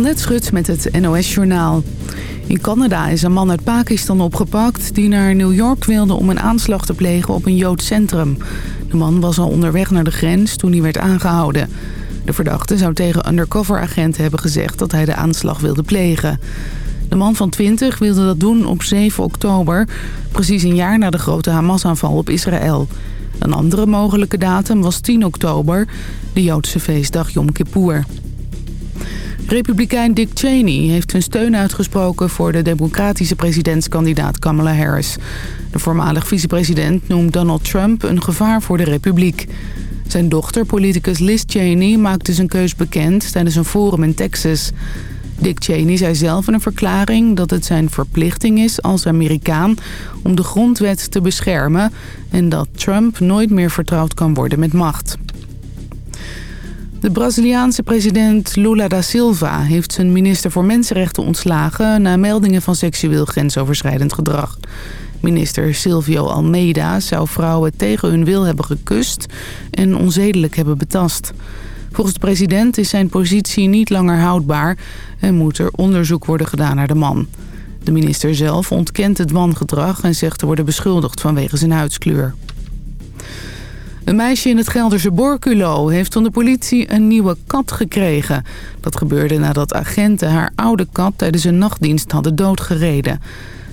Annette Schut met het NOS Journaal. In Canada is een man uit Pakistan opgepakt die naar New York wilde om een aanslag te plegen op een Joods centrum. De man was al onderweg naar de grens toen hij werd aangehouden. De verdachte zou tegen undercover-agenten hebben gezegd dat hij de aanslag wilde plegen. De man van 20 wilde dat doen op 7 oktober, precies een jaar na de grote Hamas-aanval op Israël. Een andere mogelijke datum was 10 oktober, de Joodse feestdag Yom Kippur. Republikein Dick Cheney heeft zijn steun uitgesproken voor de democratische presidentskandidaat Kamala Harris. De voormalig vicepresident noemt Donald Trump een gevaar voor de republiek. Zijn dochter, politicus Liz Cheney, maakte zijn keus bekend tijdens een forum in Texas. Dick Cheney zei zelf in een verklaring dat het zijn verplichting is als Amerikaan om de grondwet te beschermen en dat Trump nooit meer vertrouwd kan worden met macht. De Braziliaanse president Lula da Silva heeft zijn minister voor Mensenrechten ontslagen... na meldingen van seksueel grensoverschrijdend gedrag. Minister Silvio Almeida zou vrouwen tegen hun wil hebben gekust en onzedelijk hebben betast. Volgens de president is zijn positie niet langer houdbaar en moet er onderzoek worden gedaan naar de man. De minister zelf ontkent het wangedrag en zegt te worden beschuldigd vanwege zijn huidskleur. Een meisje in het Gelderse Borculo heeft van de politie een nieuwe kat gekregen. Dat gebeurde nadat agenten haar oude kat tijdens een nachtdienst hadden doodgereden.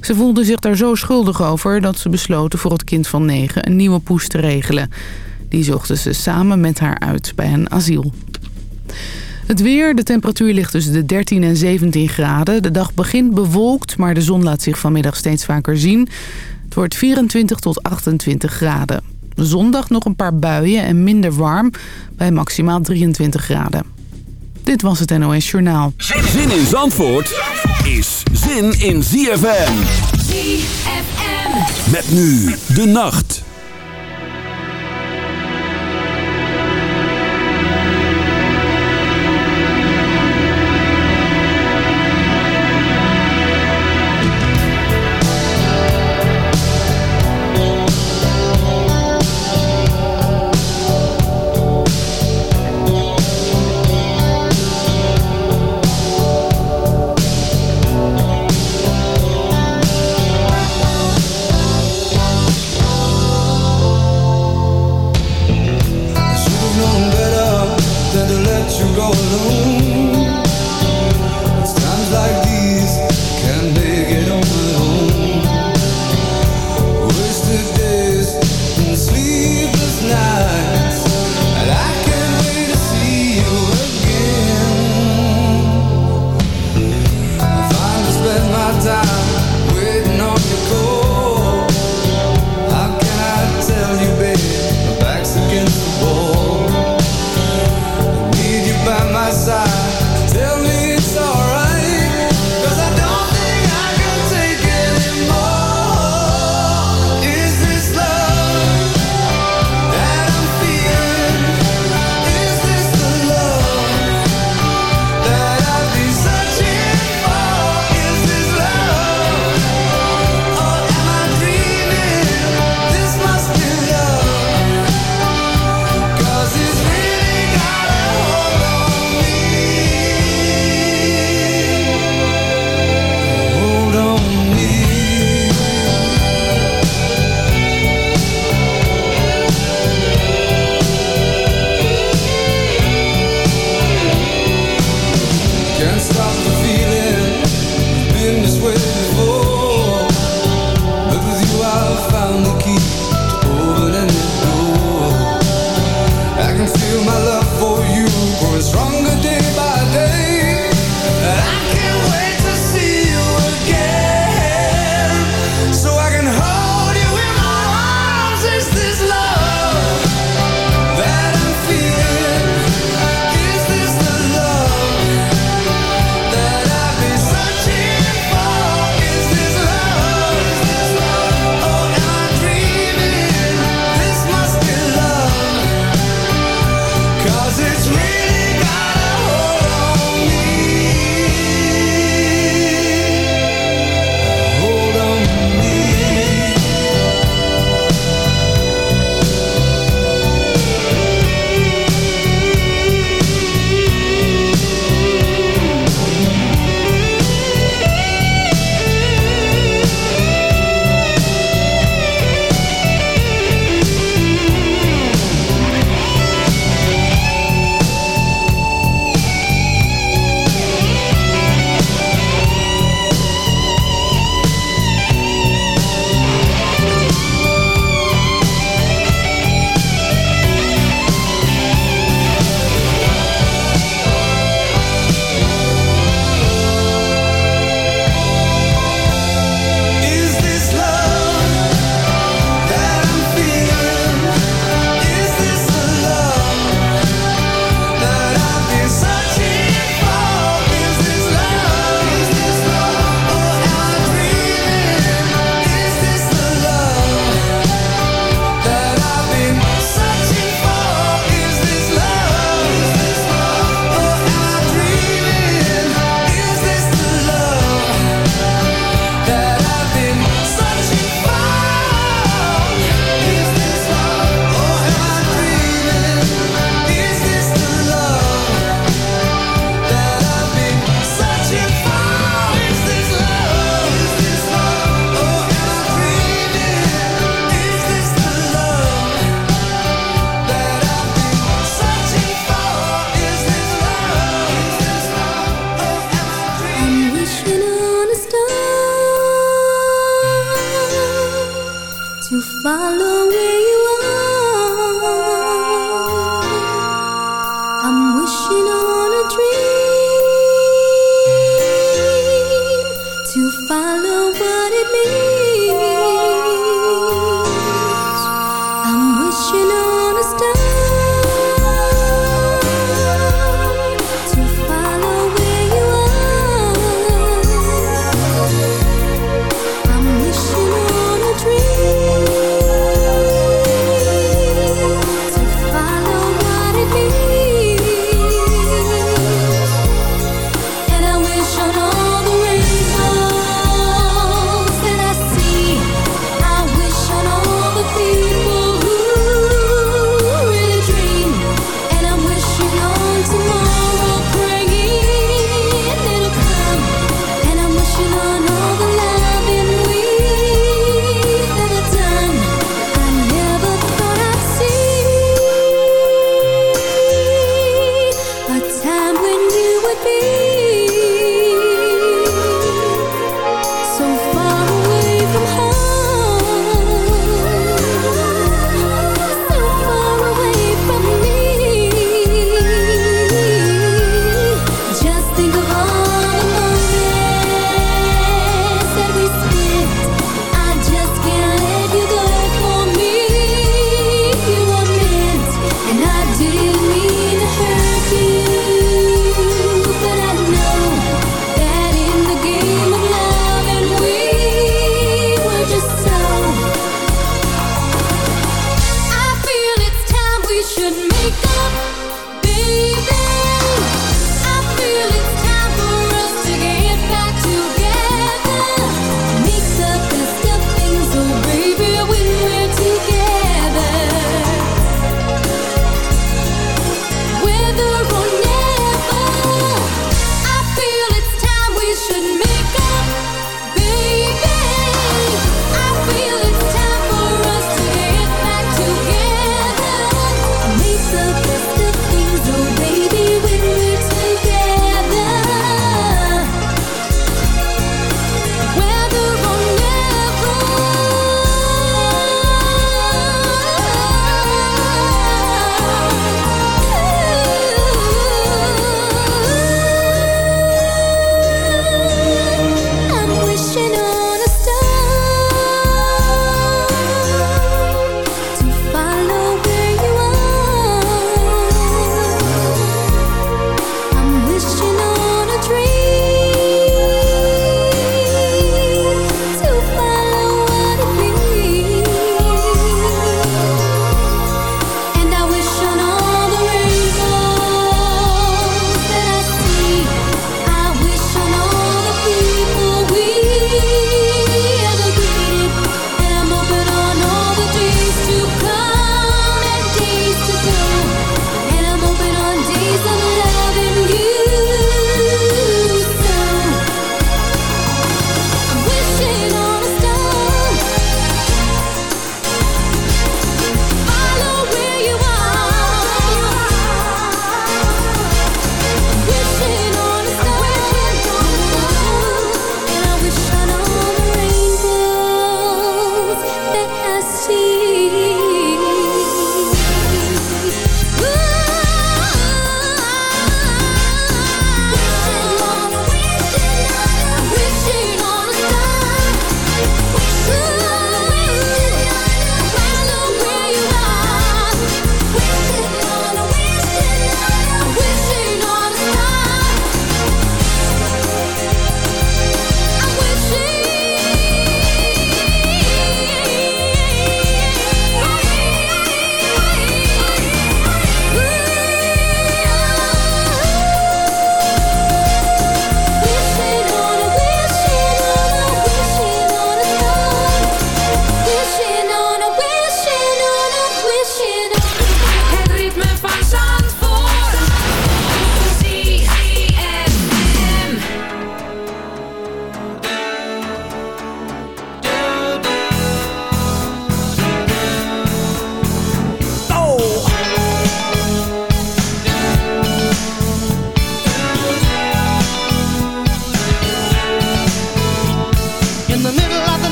Ze voelde zich daar zo schuldig over dat ze besloten voor het kind van negen een nieuwe poes te regelen. Die zochten ze samen met haar uit bij een asiel. Het weer, de temperatuur ligt tussen de 13 en 17 graden. De dag begint bewolkt, maar de zon laat zich vanmiddag steeds vaker zien. Het wordt 24 tot 28 graden. Zondag nog een paar buien en minder warm bij maximaal 23 graden. Dit was het NOS Journaal. Zin in Zandvoort is zin in ZFM. ZFM. Met nu de nacht.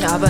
ich habe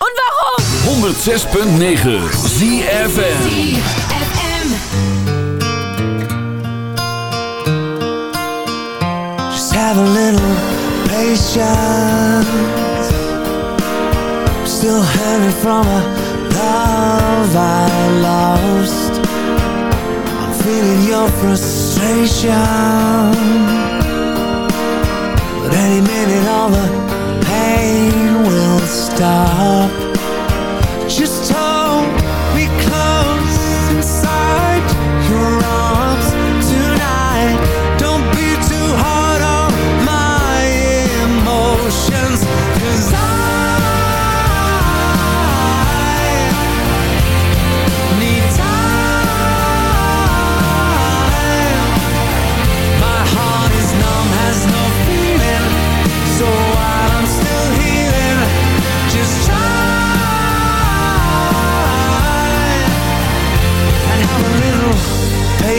Und warum? 106.9 ZFM. Just have a little patience. I'm still hanging from a love I lost. I'm feeling your frustration. Any minute all the pain will stop. Just talk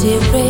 dear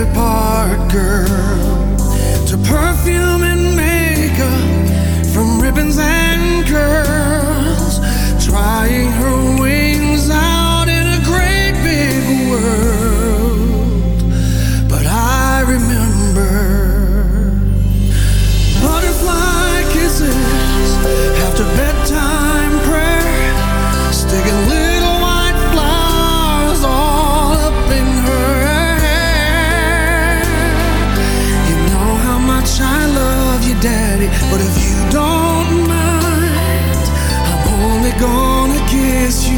The other part girl. To perfume and makeup, from ribbons and curls.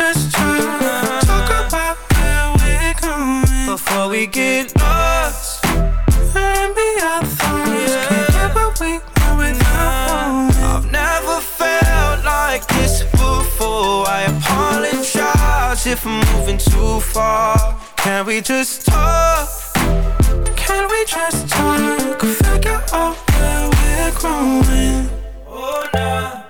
Can we just talk? About where we're going before we get lost. And be our thoughts. Can't get what we want without I've never felt like this before. I apologize if I'm moving too far. Can we just talk? Can we just talk? Figure out where we're growing. Oh, nah.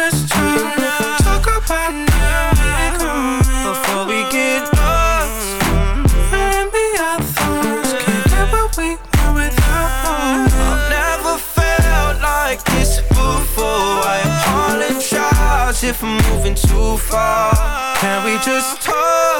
Just talk? Talk about now before we get lost. And be our thoughts. Can't get what we want without I've never felt like this before. I apologize if I'm moving too far. Can we just talk?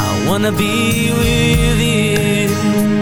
I wanna be with you.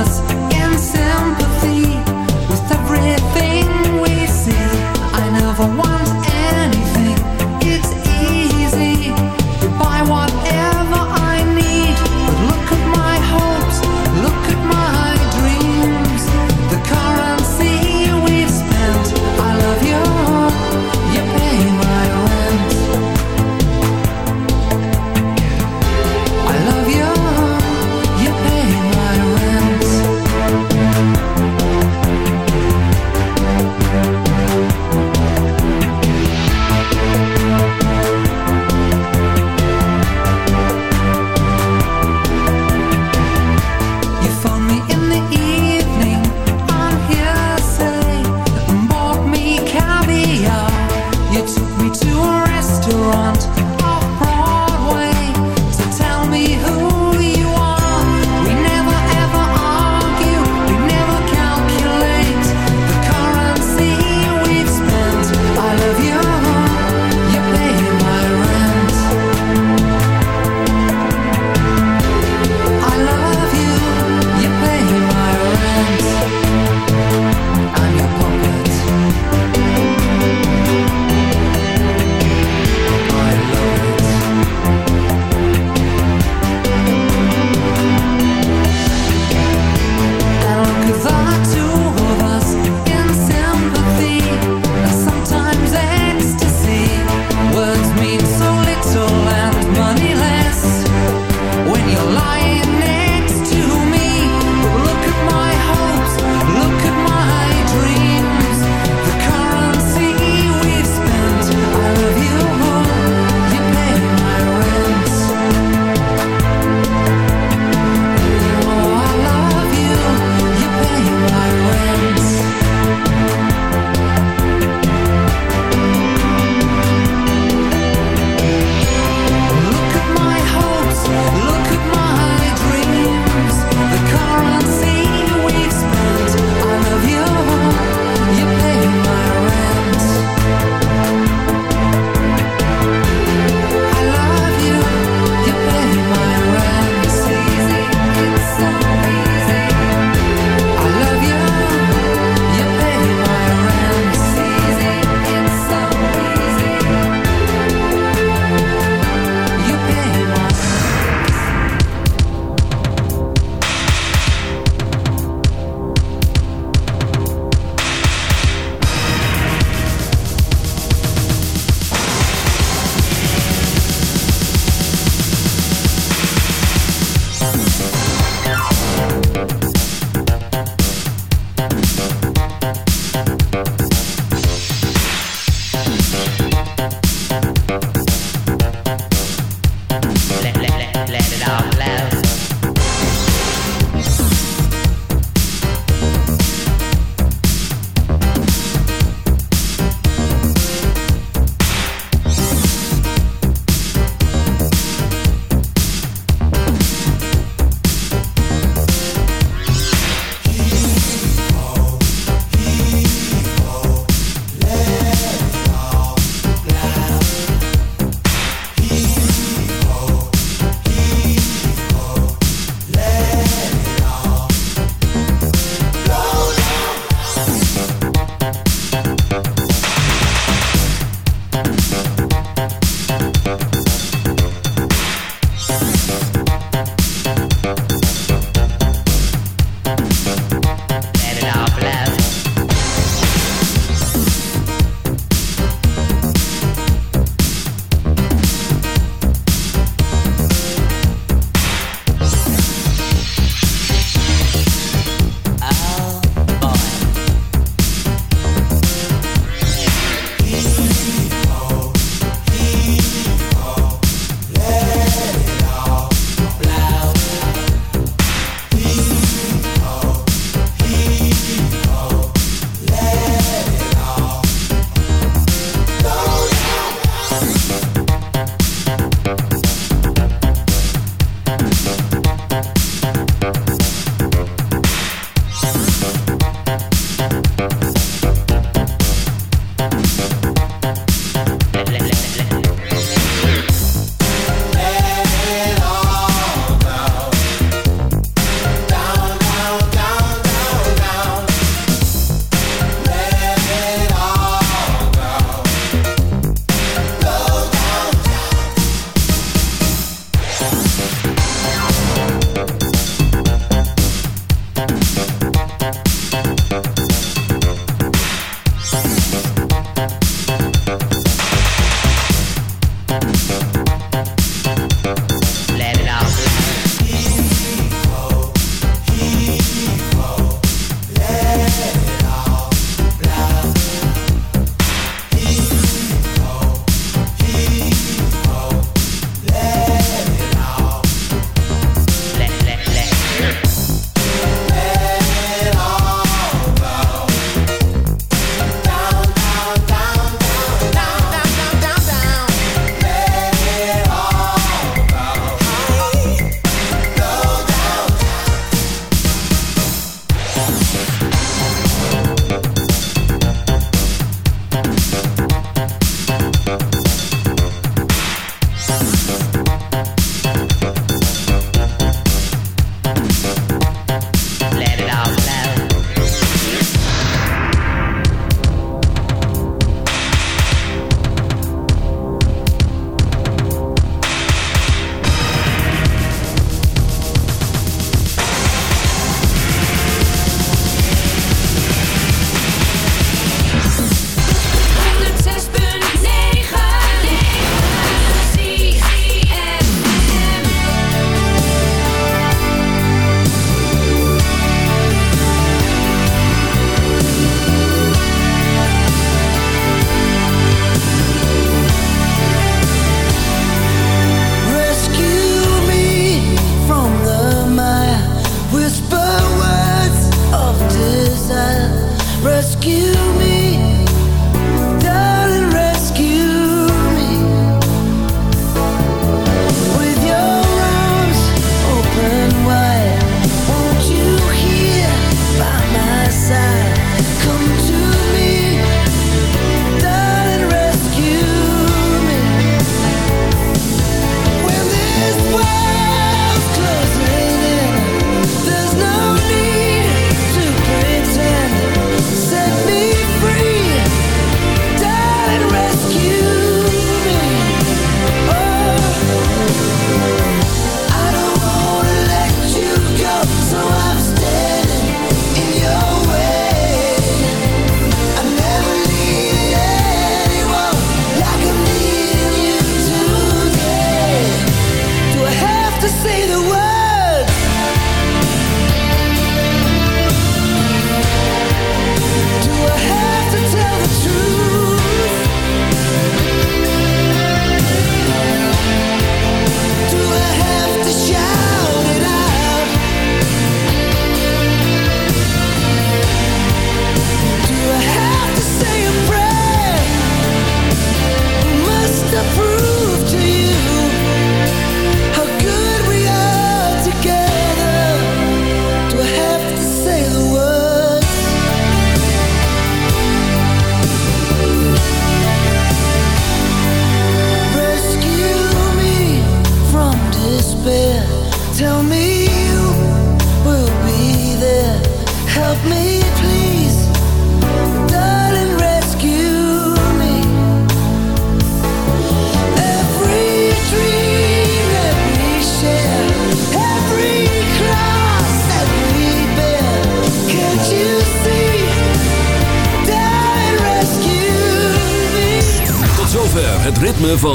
Of